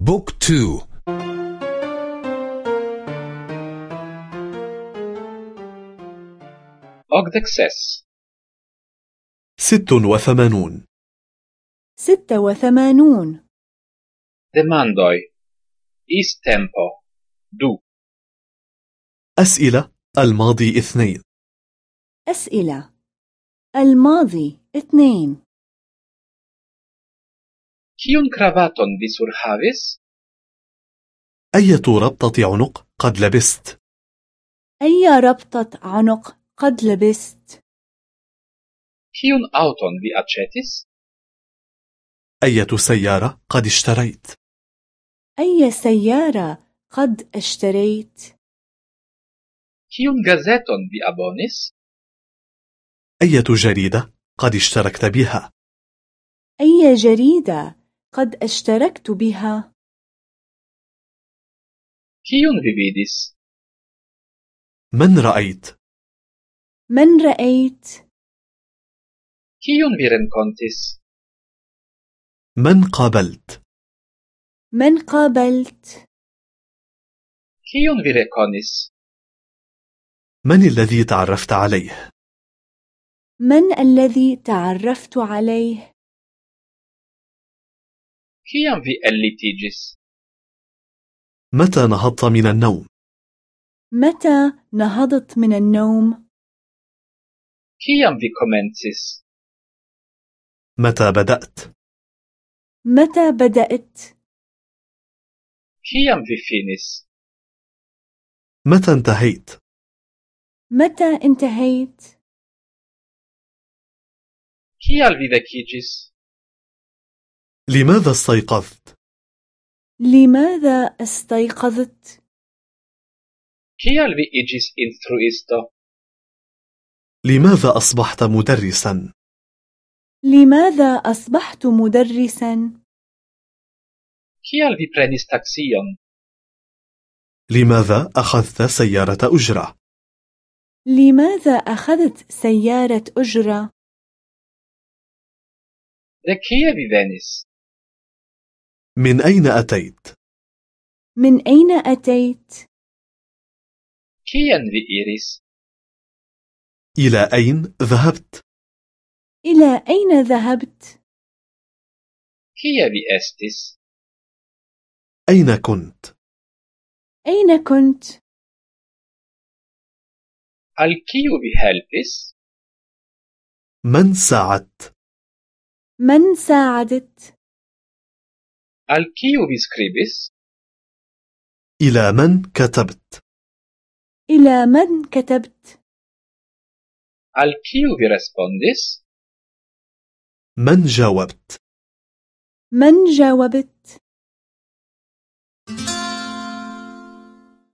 book two. okdek ses ست وثمانون. ستة وثمانون. Demandoj is-tempo du. أسئلة. الماضي اثنين. أسئلة. الماضي اثنين. Kiun kravaton vi surhavis أية ربطة عنق قد لبست؟ أي ربطة عنق قد لبست؟ Kiun auton vi aĉetis? أية سيارة قد اشتريت؟ أي سيارة قد اشتريت؟ Kiun gazeton vi abonis? أية جريدة قد اشتركت بها؟ أي جريدة قد اشتركت بها. kiun vi vidis من رأيت؟ من رأيت؟ kiun vi renkontis من قابلت؟ من قابلت؟ kiun vi rekonis من الذي تعرفت عليه؟ من الذي تعرفت عليه؟ Kiam vi ellitiĝis متى نهضت من النوم؟ متى نهضت من النوم؟ kiam vi komencis متى بدأت؟ متى بدأت؟ kiam vi finis متى انتهيت؟ متى انتهيت؟ kial vi vekiĝis لماذا استيقظت؟ لماذا استيقظت؟ Kial vi iĝis instruisto? لماذا أصبحت مدرسا؟ لماذا أصبحت مدرسا؟ Kial vi prenis taksion? لماذا أخذت سيارة أجرة؟ لماذا أخذت سيارة أجرة؟ De kie vi venis? من أين أتيت؟ من أين أتيت؟ kien vi iris إلى أين ذهبت؟ إلى أين ذهبت؟ kie vi estis أين كنت؟ أين كنت؟ vi helpis من ساعدت؟ من ساعدت؟ Al kiu vi skribis إلى من كتبت؟ إلى من كتبت؟ Al kiu vi respondis? من جاوبت؟ من جاوبت؟